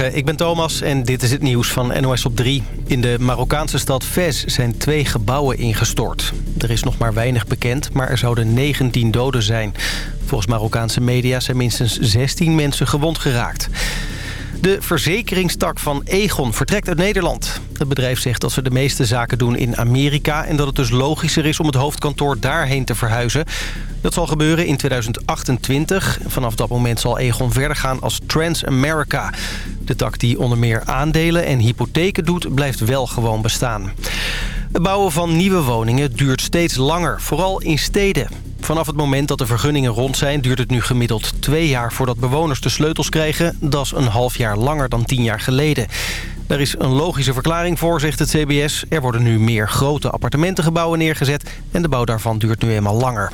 Ik ben Thomas en dit is het nieuws van NOS op 3. In de Marokkaanse stad Fez zijn twee gebouwen ingestort. Er is nog maar weinig bekend, maar er zouden 19 doden zijn. Volgens Marokkaanse media zijn minstens 16 mensen gewond geraakt. De verzekeringstak van Egon vertrekt uit Nederland. Het bedrijf zegt dat ze de meeste zaken doen in Amerika... en dat het dus logischer is om het hoofdkantoor daarheen te verhuizen. Dat zal gebeuren in 2028. Vanaf dat moment zal Egon verder gaan als Transamerica. De tak die onder meer aandelen en hypotheken doet, blijft wel gewoon bestaan. Het bouwen van nieuwe woningen duurt steeds langer, vooral in steden. Vanaf het moment dat de vergunningen rond zijn... duurt het nu gemiddeld twee jaar voordat bewoners de sleutels krijgen. Dat is een half jaar langer dan tien jaar geleden. Daar is een logische verklaring voor, zegt het CBS. Er worden nu meer grote appartementengebouwen neergezet... en de bouw daarvan duurt nu eenmaal langer.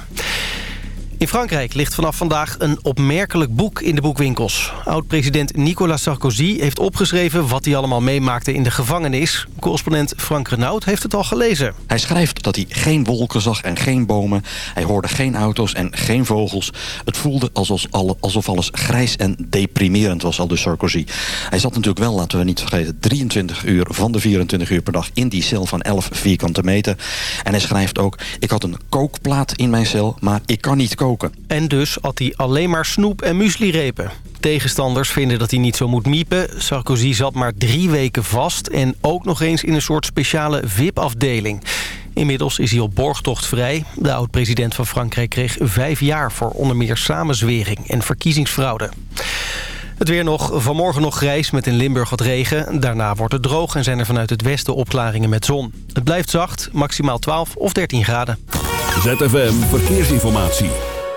In Frankrijk ligt vanaf vandaag een opmerkelijk boek in de boekwinkels. Oud-president Nicolas Sarkozy heeft opgeschreven wat hij allemaal meemaakte in de gevangenis. Correspondent Frank Renaud heeft het al gelezen. Hij schrijft dat hij geen wolken zag en geen bomen. Hij hoorde geen auto's en geen vogels. Het voelde alsof alles grijs en deprimerend was, al dus Sarkozy. Hij zat natuurlijk wel, laten we niet vergeten, 23 uur van de 24 uur per dag in die cel van 11 vierkante meter. En hij schrijft ook, ik had een kookplaat in mijn cel, maar ik kan niet koken. En dus had hij alleen maar snoep en mueslirepen. Tegenstanders vinden dat hij niet zo moet miepen. Sarkozy zat maar drie weken vast en ook nog eens in een soort speciale VIP-afdeling. Inmiddels is hij op borgtocht vrij. De oud-president van Frankrijk kreeg vijf jaar voor onder meer samenzwering en verkiezingsfraude. Het weer nog. Vanmorgen nog grijs met in Limburg wat regen. Daarna wordt het droog en zijn er vanuit het westen opklaringen met zon. Het blijft zacht, maximaal 12 of 13 graden. ZFM Verkeersinformatie.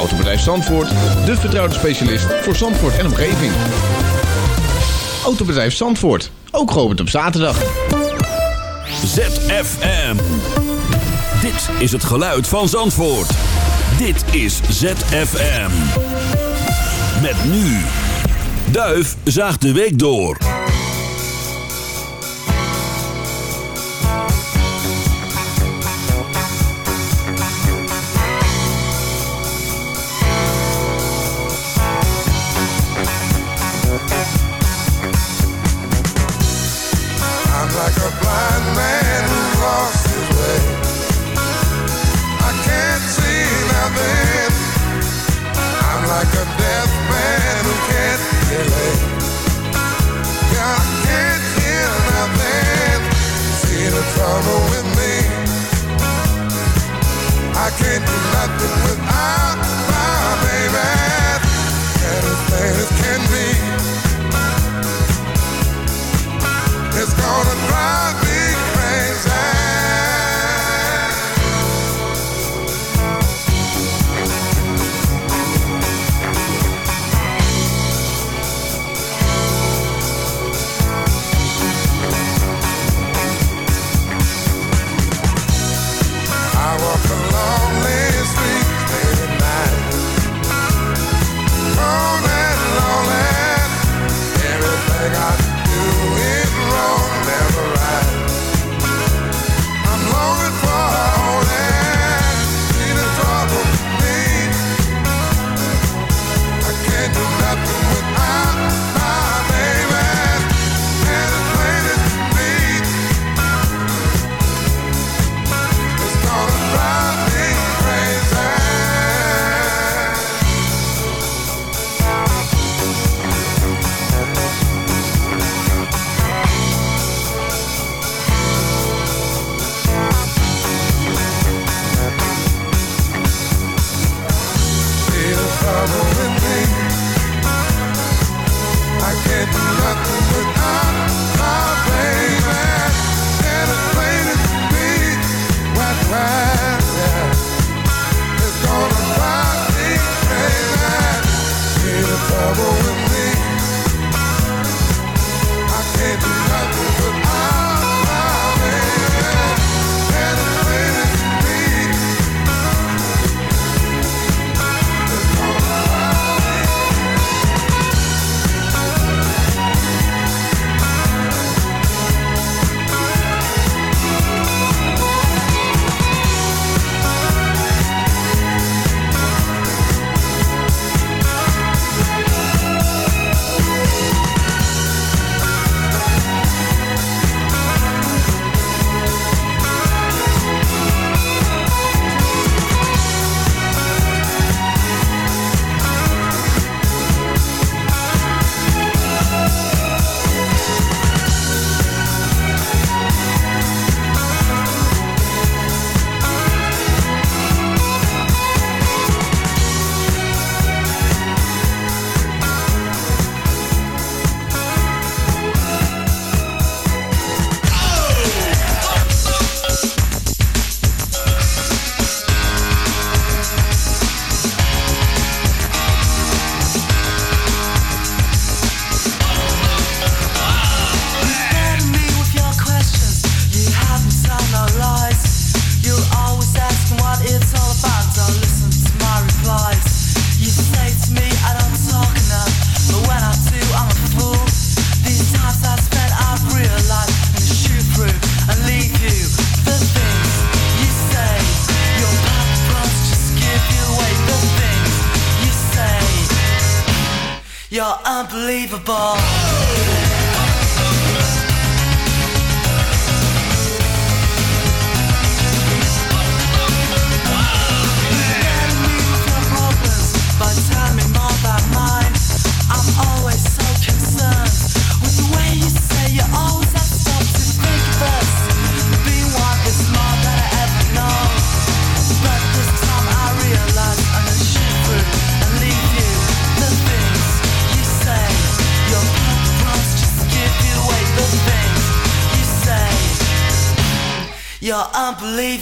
Autobedrijf Zandvoort, de vertrouwde specialist voor Zandvoort en omgeving. Autobedrijf Zandvoort, ook geopend op zaterdag. ZFM. Dit is het geluid van Zandvoort. Dit is ZFM. Met nu. Duif zaagt de week door.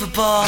Unbelievable.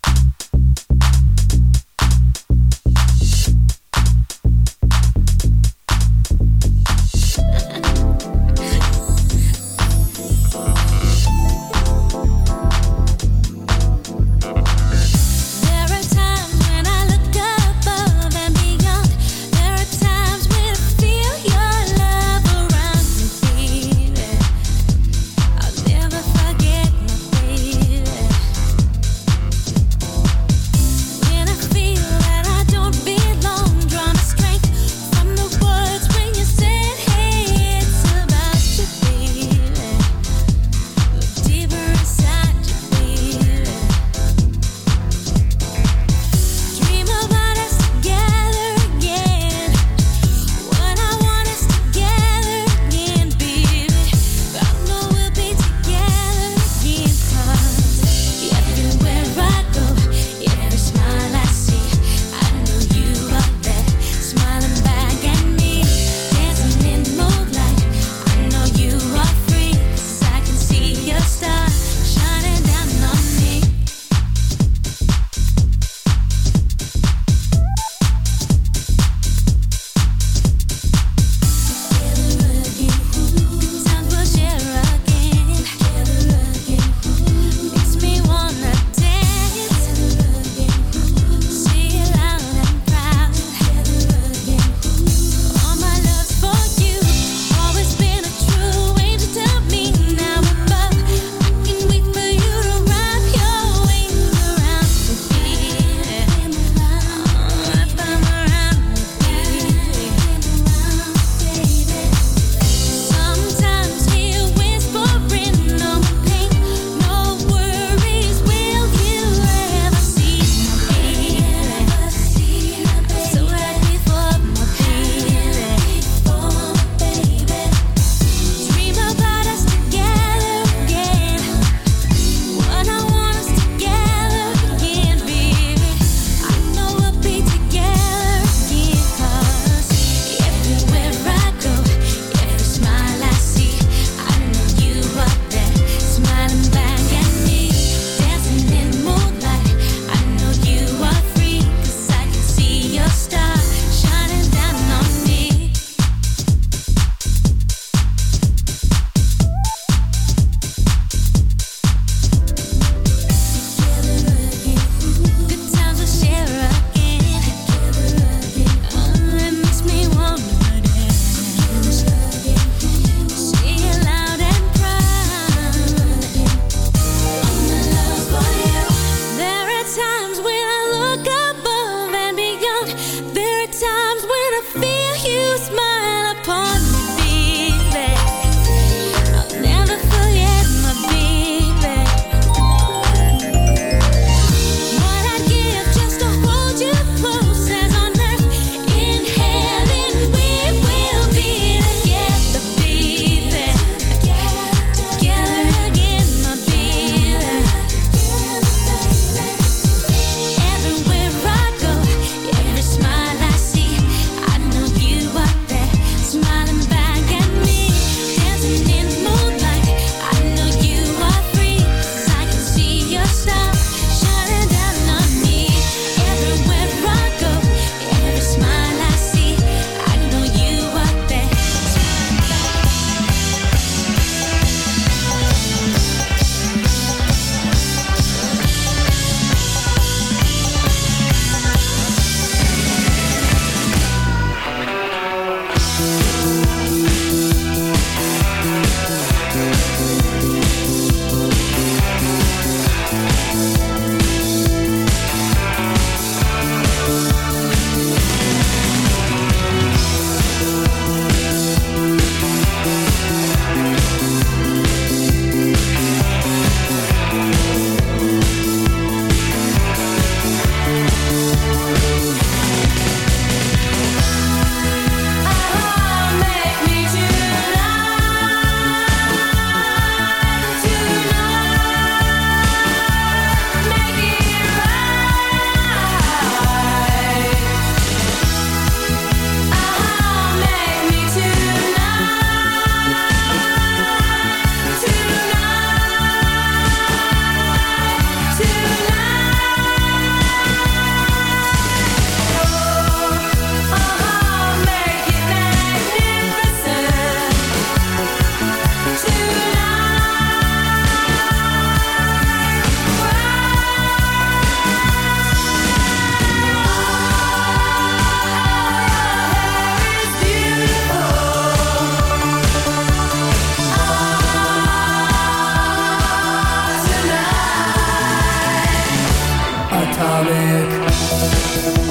Stomach.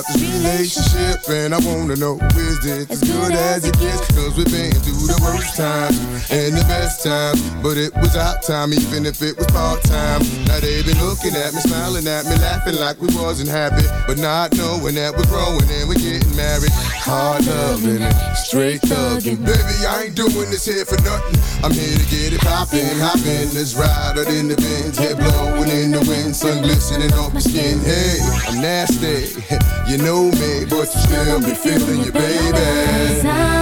about this relationship and I wanna know is this as good as it gets? Cause we've been through the worst times and the best times, but it was our time even if it was part time. Now they been looking at me, smiling at me, laughing like we wasn't happy, but not knowing that we're growing and we're getting married hard loving it, straight thugging. Baby, I ain't doing this here for nothing. I'm here to get it poppin', hoppin'. Let's ride out in the bins, head blowin' in the wind, sun glistening off my skin. Hey, I'm nasty, you know me, but you still be feelin' you, baby.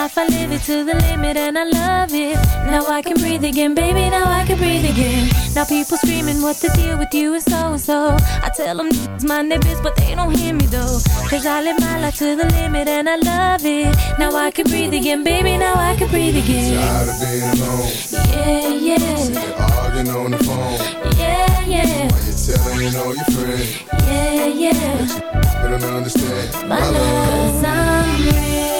life, I live it to the limit and I love it. Now I can breathe again, baby, now I can breathe again. Now people screaming, what the deal with you is so-and-so. I tell them, it's my neighbors, but they don't hear me though. Cause I live my life to the limit and I love it. Now I can breathe again, baby, now I can breathe again. Tired of being alone. Yeah, yeah. Sick arguing on the phone. Yeah, yeah. Why you telling all your friends? Yeah, yeah. But I don't understand my, my love. love. I'm real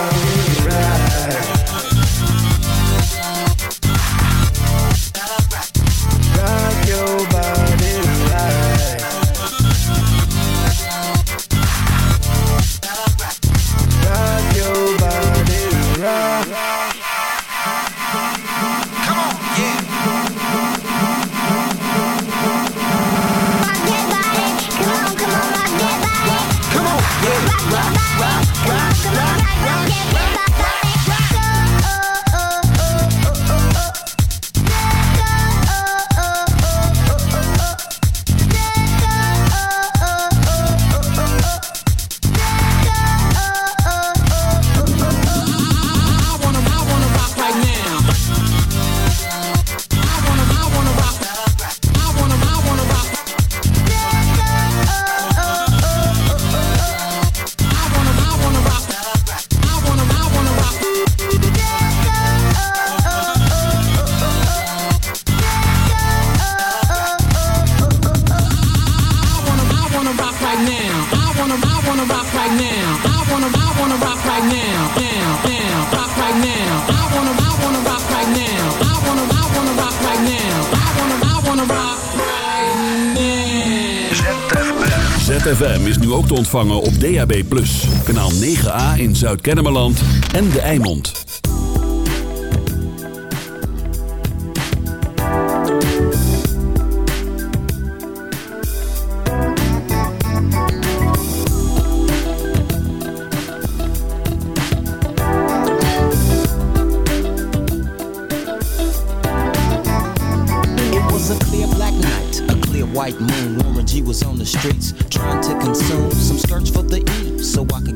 ontvangen op DAB+. Kanaal 9A in Zuid-Kennemerland en De Eimond. It was a clear black clear white moon. Warren G was on the streets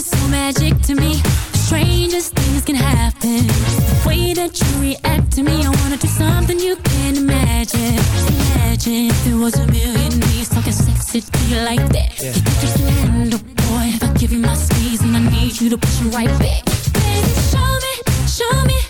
Is so magic to me. The strangest things can happen. The way that you react to me, I wanna do something you can't imagine. Imagine if there was a million ways talking sexy to you like that. You think you can handle, boy? If I give you my squeeze and I need you to push it right back. Baby, show me, show me.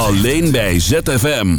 Alleen bij ZFM.